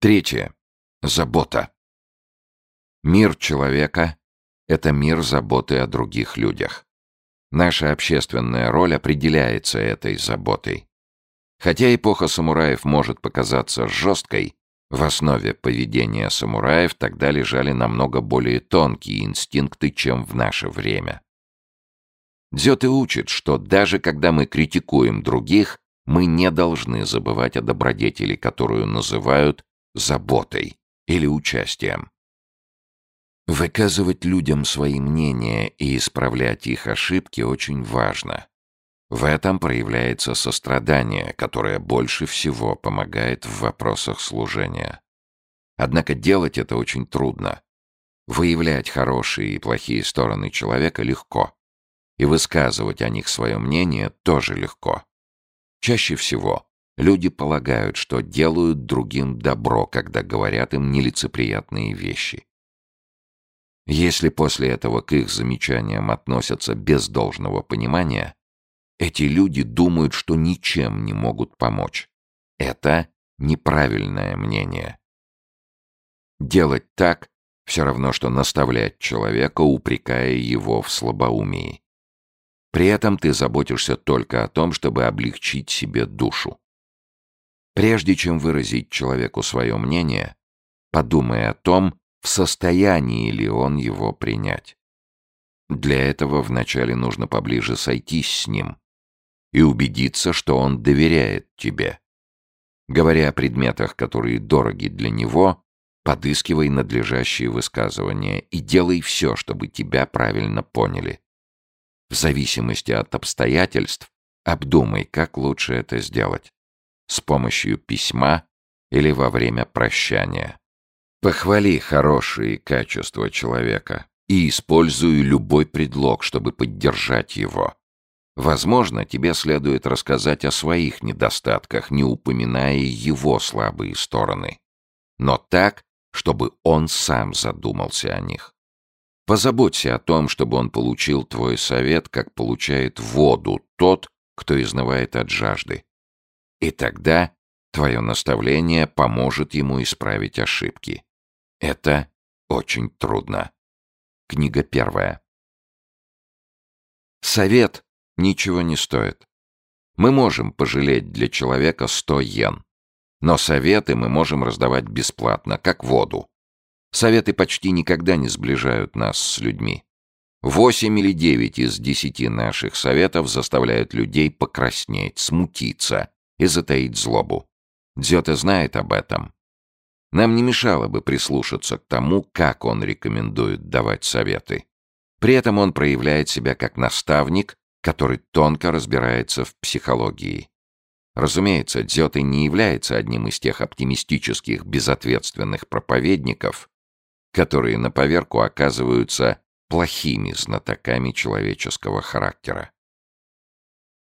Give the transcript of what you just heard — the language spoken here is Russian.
Третье. Забота. Мир человека — это мир заботы о других людях. Наша общественная роль определяется этой заботой. Хотя эпоха самураев может показаться жесткой, в основе поведения самураев тогда лежали намного более тонкие инстинкты, чем в наше время. Дзёте учит, что даже когда мы критикуем других, мы не должны забывать о добродетели, которую называют заботой или участием. Выказывать людям свои мнения и исправлять их ошибки очень важно. В этом проявляется сострадание, которое больше всего помогает в вопросах служения. Однако делать это очень трудно. Выявлять хорошие и плохие стороны человека легко. И высказывать о них свое мнение тоже легко. Чаще всего люди полагают, что делают другим добро, когда говорят им нелицеприятные вещи. Если после этого к их замечаниям относятся без должного понимания, эти люди думают, что ничем не могут помочь. Это неправильное мнение. Делать так все равно, что наставлять человека, упрекая его в слабоумии. При этом ты заботишься только о том, чтобы облегчить себе душу. Прежде чем выразить человеку свое мнение, подумай о том, в состоянии ли он его принять. Для этого вначале нужно поближе сойтись с ним, и убедиться, что он доверяет тебе. Говоря о предметах, которые дороги для него, подыскивай надлежащие высказывания и делай все, чтобы тебя правильно поняли. В зависимости от обстоятельств обдумай, как лучше это сделать. С помощью письма или во время прощания. Похвали хорошие качества человека и используй любой предлог, чтобы поддержать его. Возможно, тебе следует рассказать о своих недостатках, не упоминая его слабые стороны. Но так, чтобы он сам задумался о них. Позаботься о том, чтобы он получил твой совет, как получает воду тот, кто изнывает от жажды. И тогда твое наставление поможет ему исправить ошибки. Это очень трудно. Книга первая. Совет ничего не стоит. Мы можем пожалеть для человека 100 йен. Но советы мы можем раздавать бесплатно, как воду. Советы почти никогда не сближают нас с людьми. Восемь или девять из десяти наших советов заставляют людей покраснеть, смутиться и затаить злобу. Дзёте знает об этом. Нам не мешало бы прислушаться к тому, как он рекомендует давать советы. При этом он проявляет себя как наставник который тонко разбирается в психологии. Разумеется, Дзёте не является одним из тех оптимистических, безответственных проповедников, которые на поверку оказываются плохими знатоками человеческого характера.